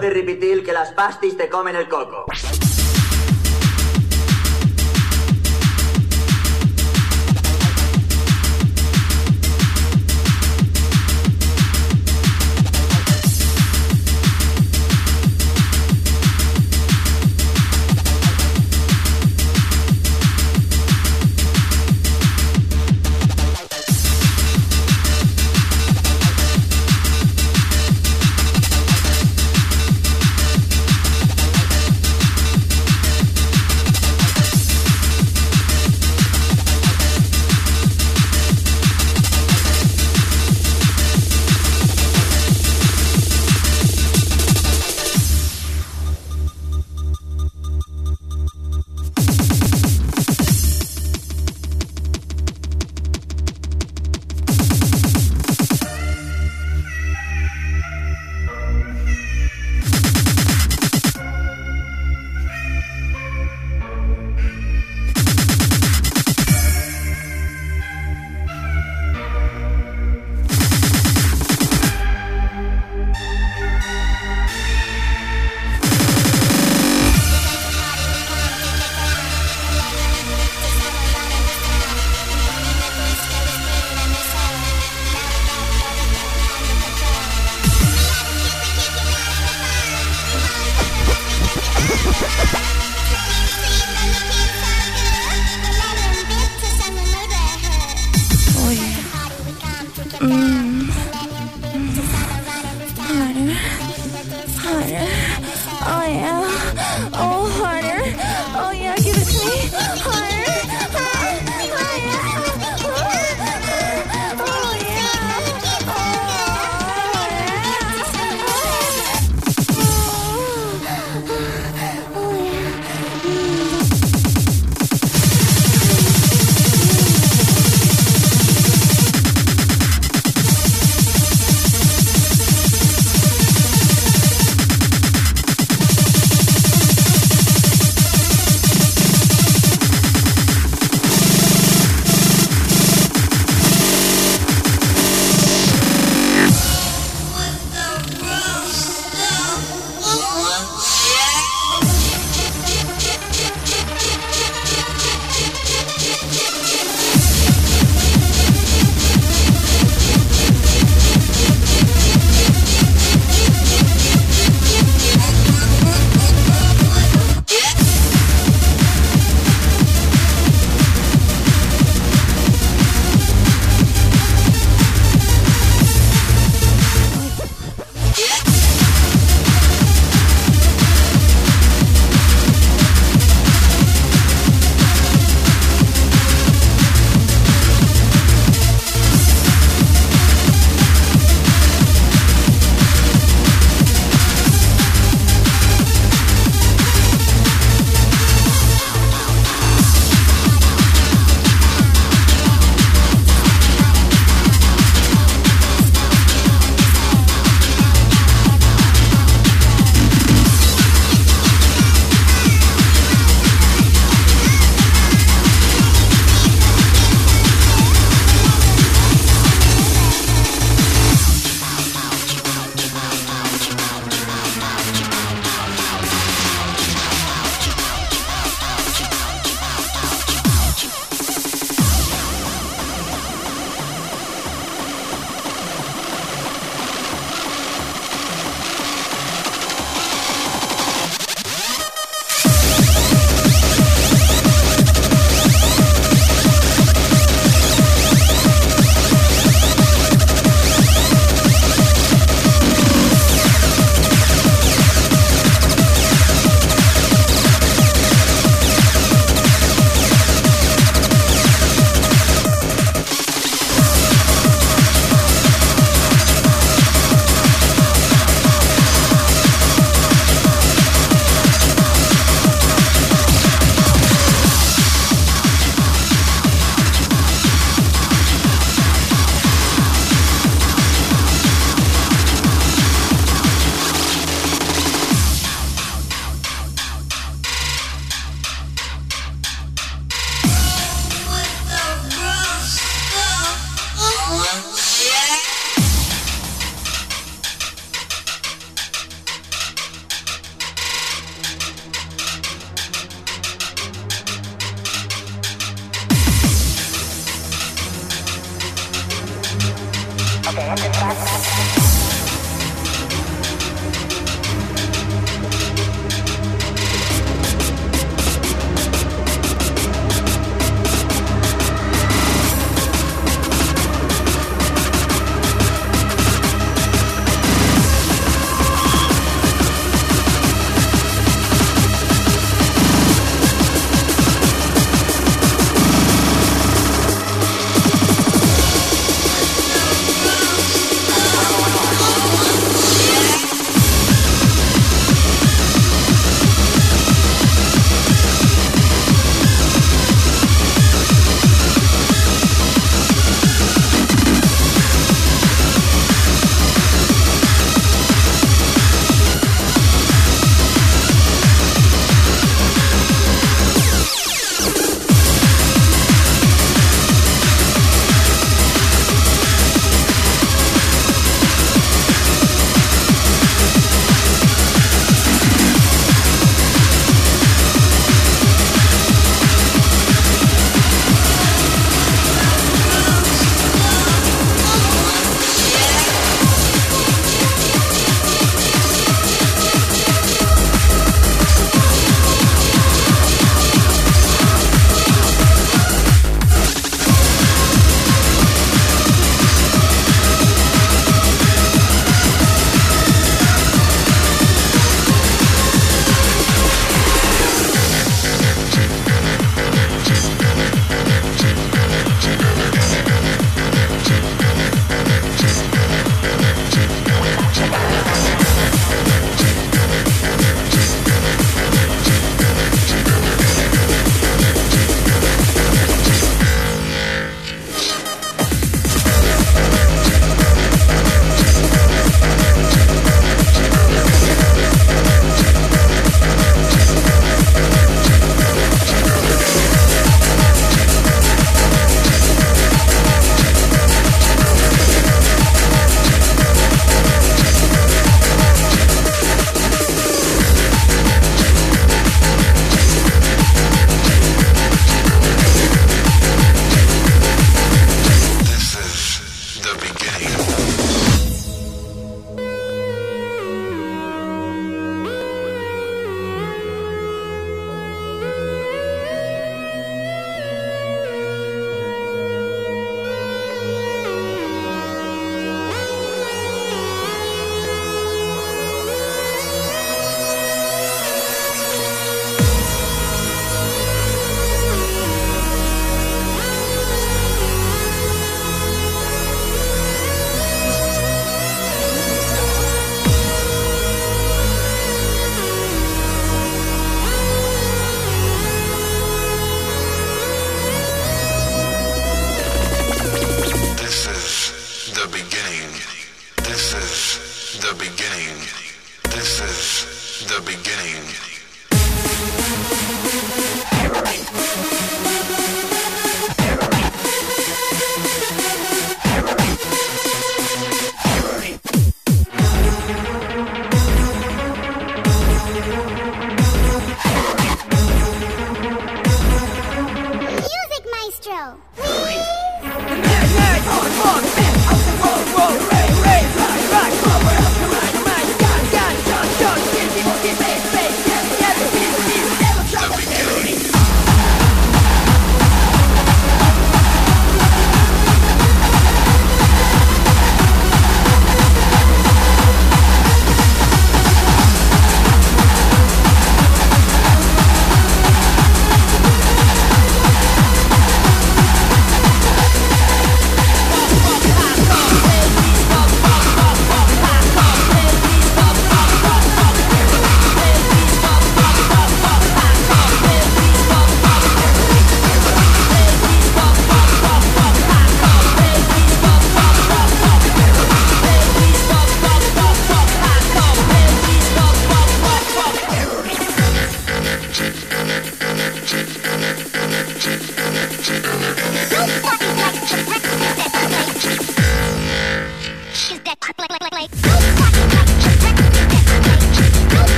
de repetir que las pastis te comen el coco.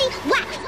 Is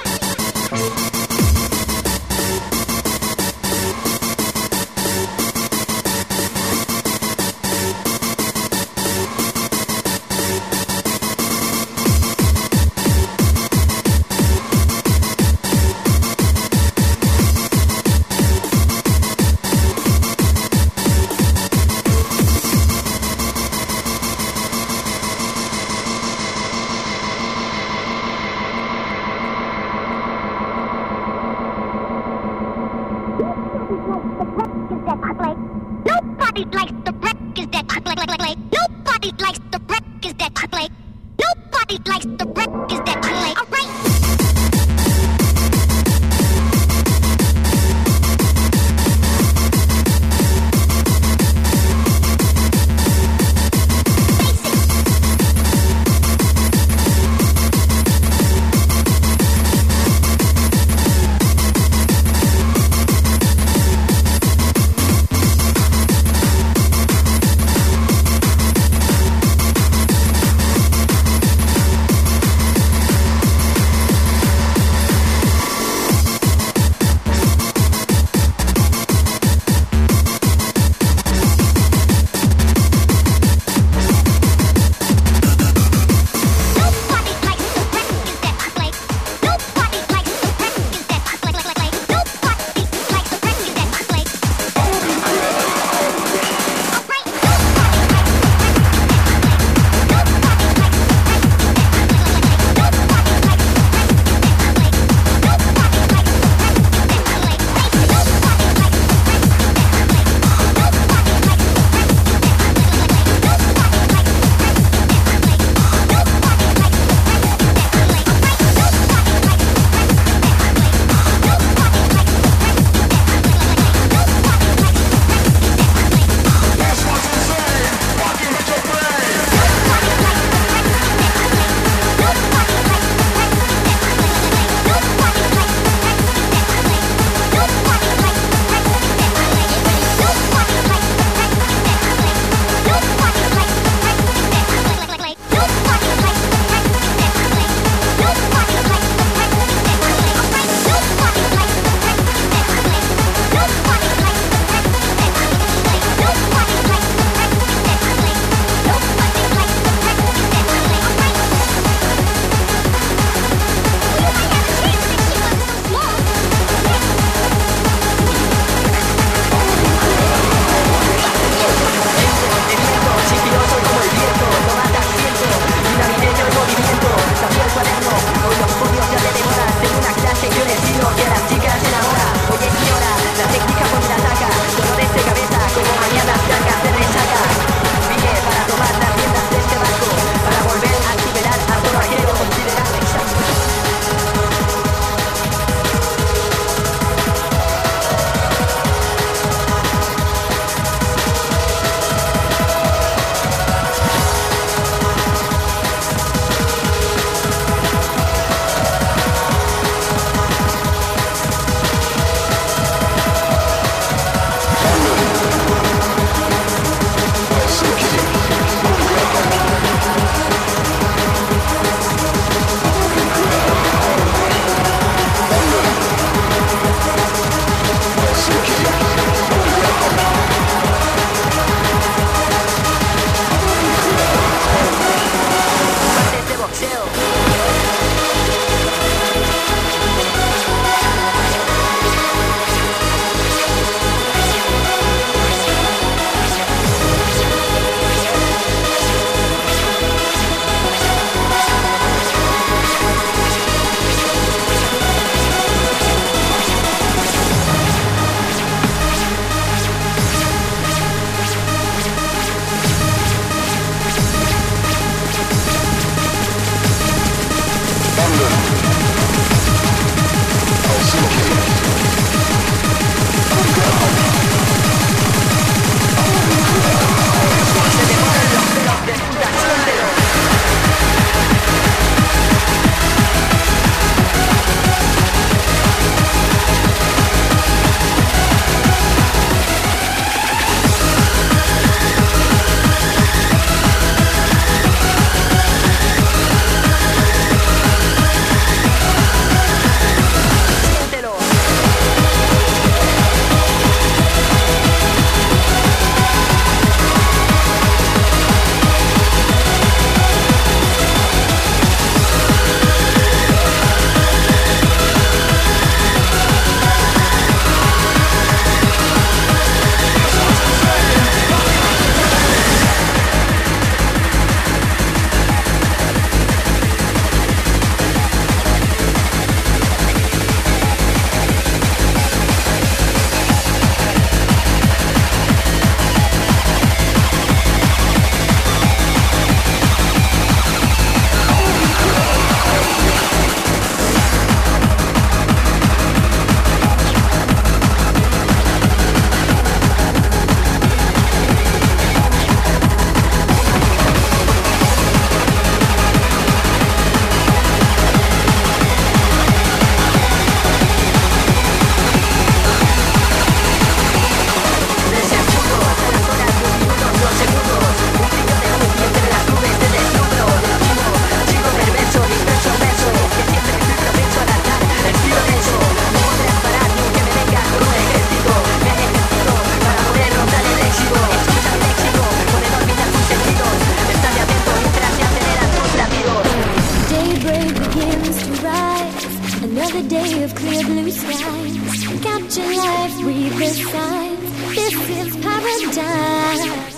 of clear blue skies. Capture life read the signs. This is paradise.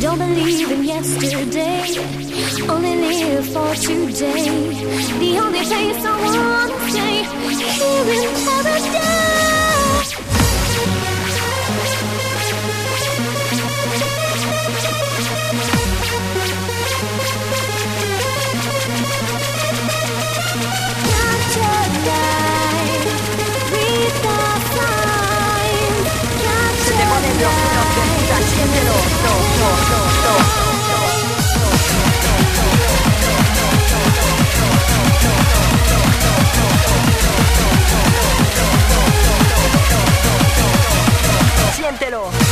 Don't believe in yesterday. Only live for today. The only place I wanna stay here in paradise. Siéntelo.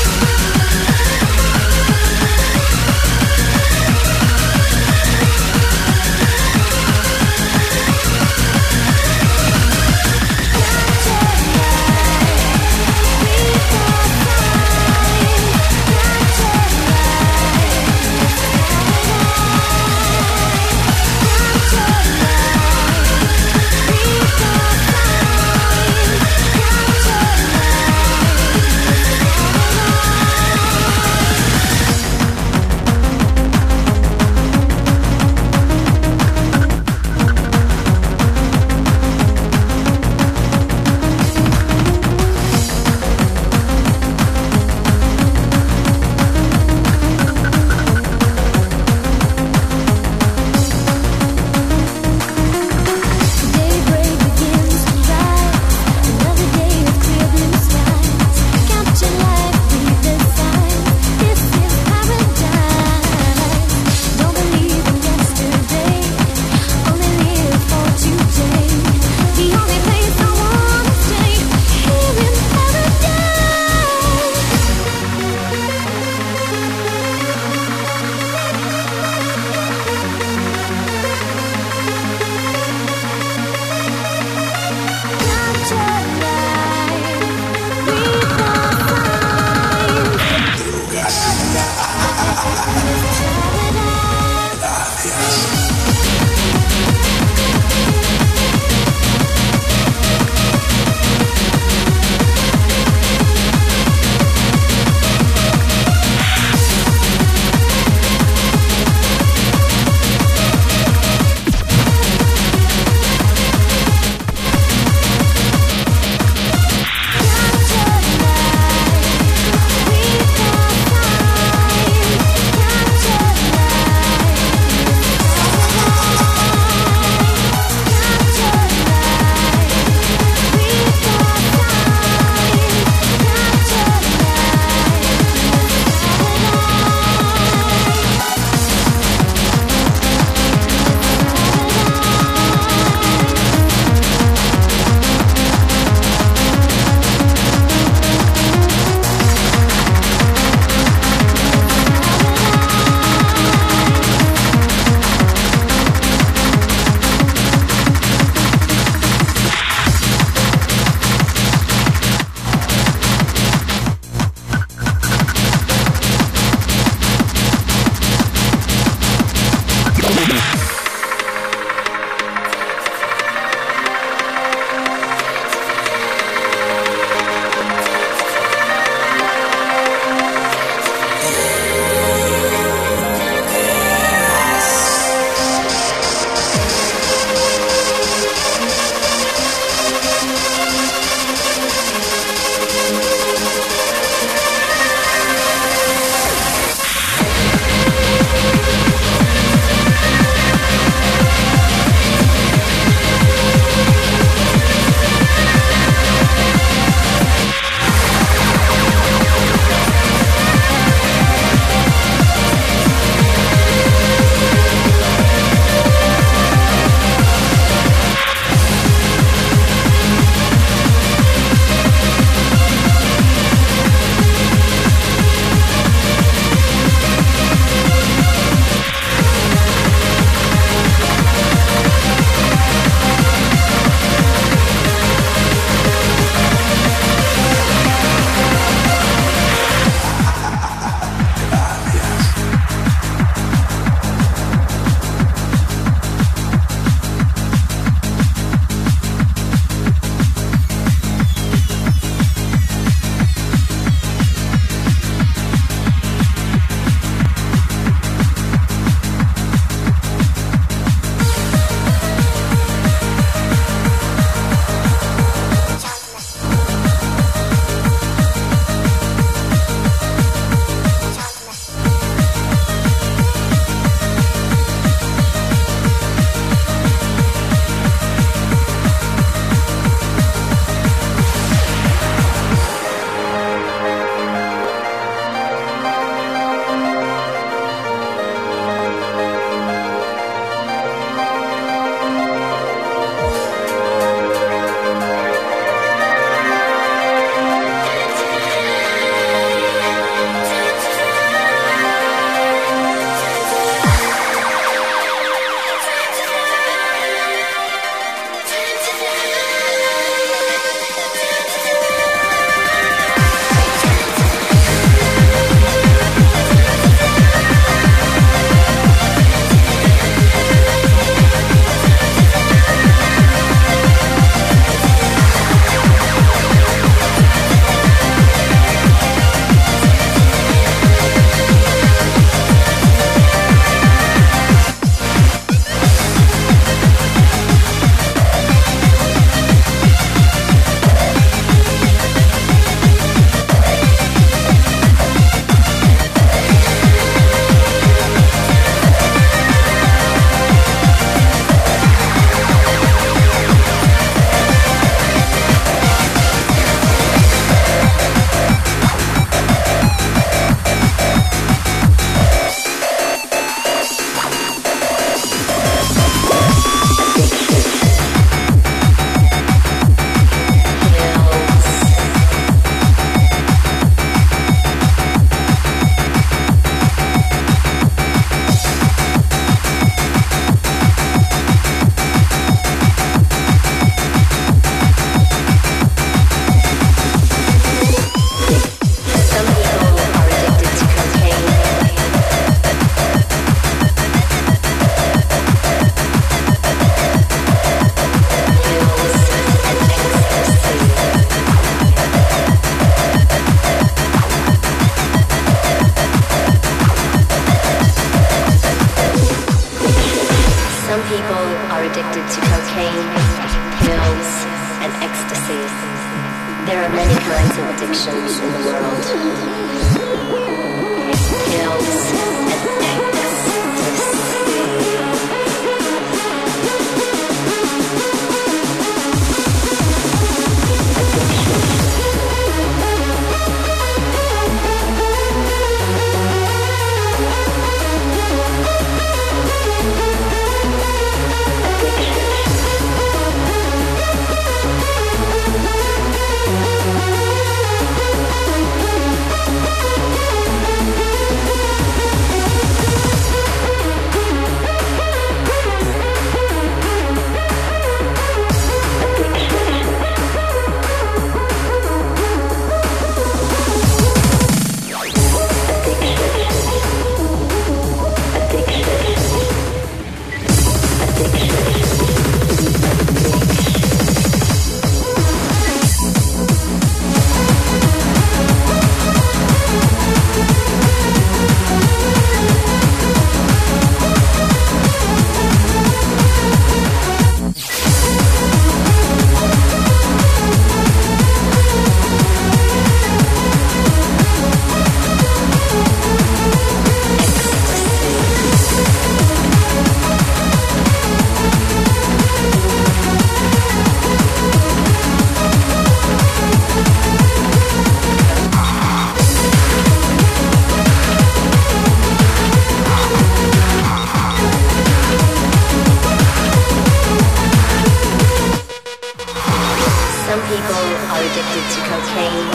Are addicted to cocaine,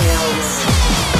pills.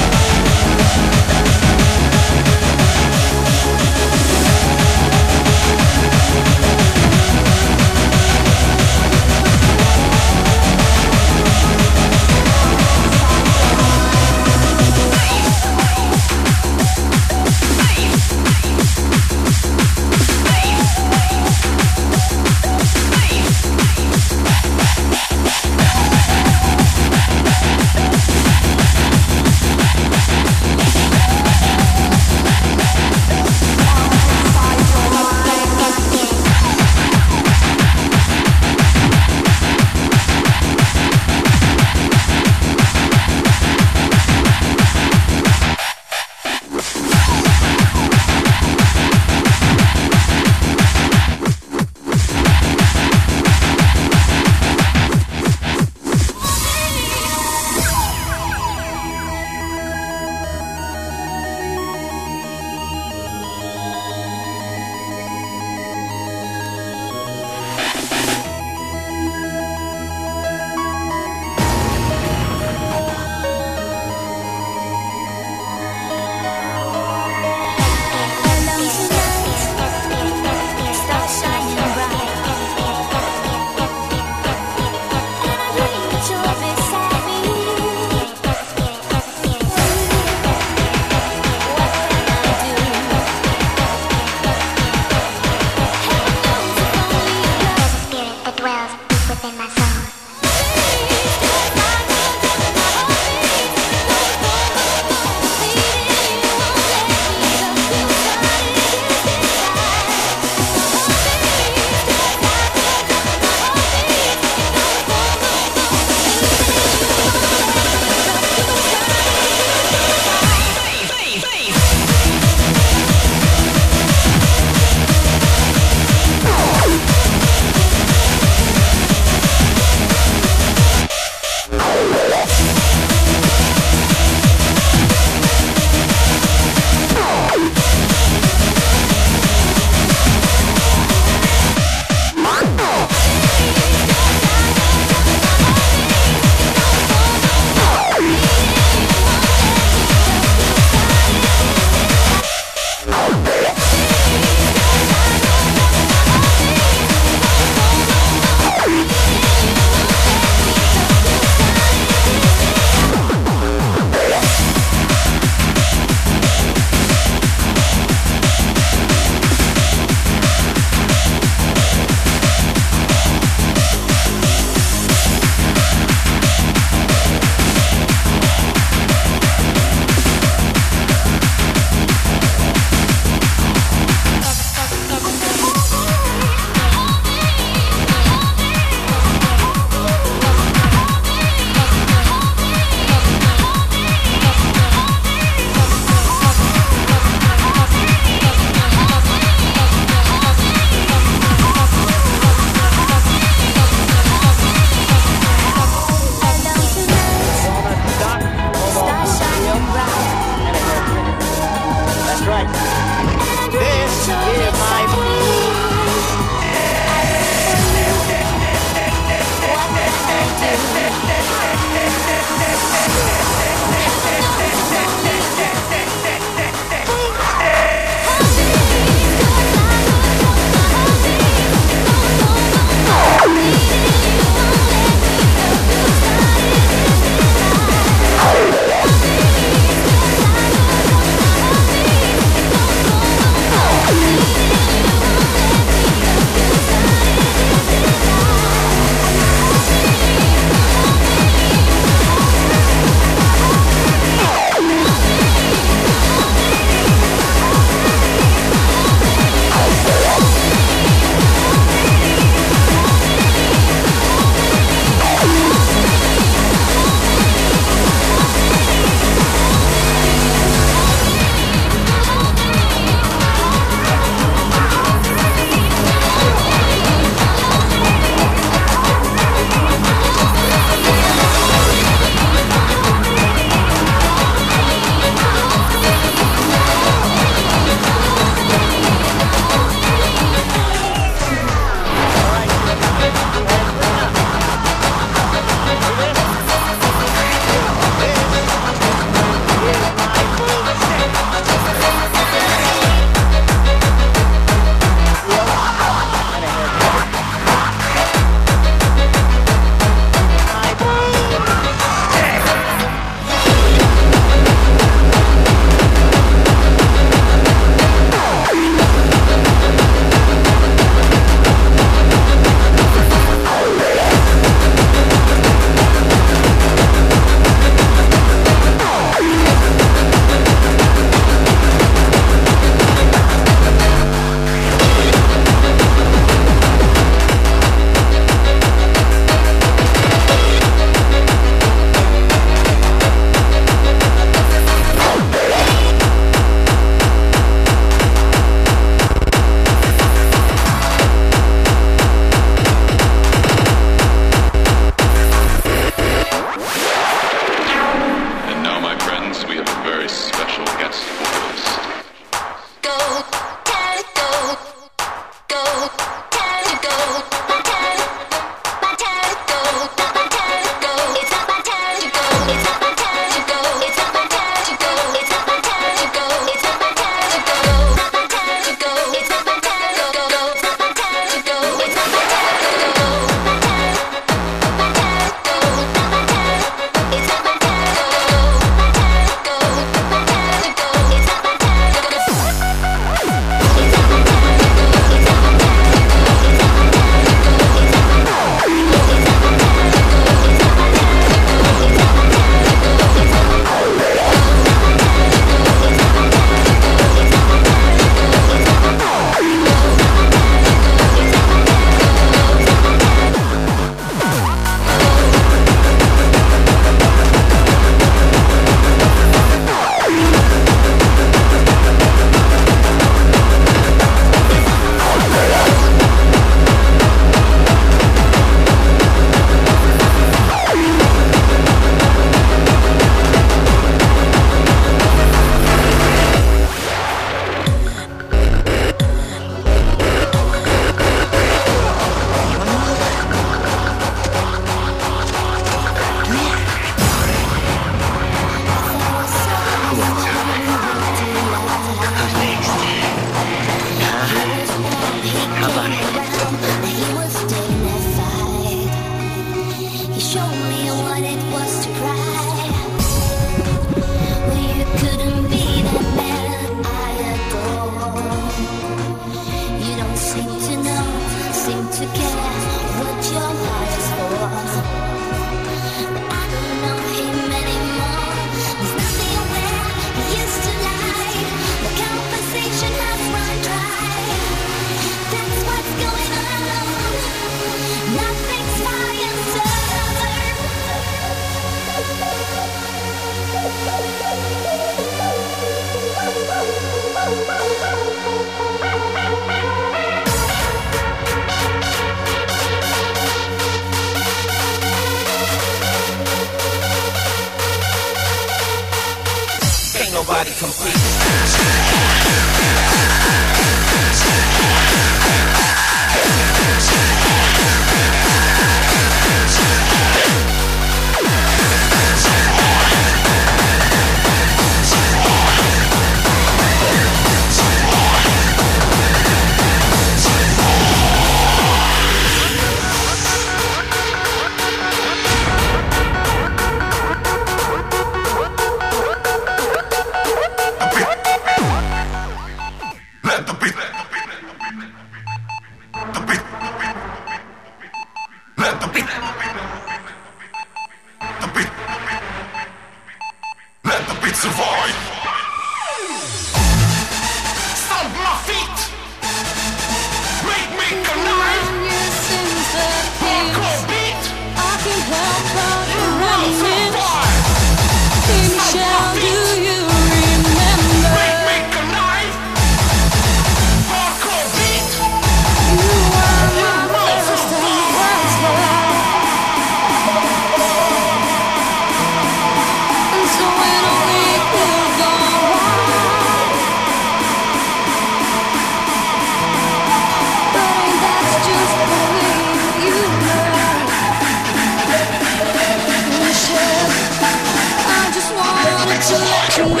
Let you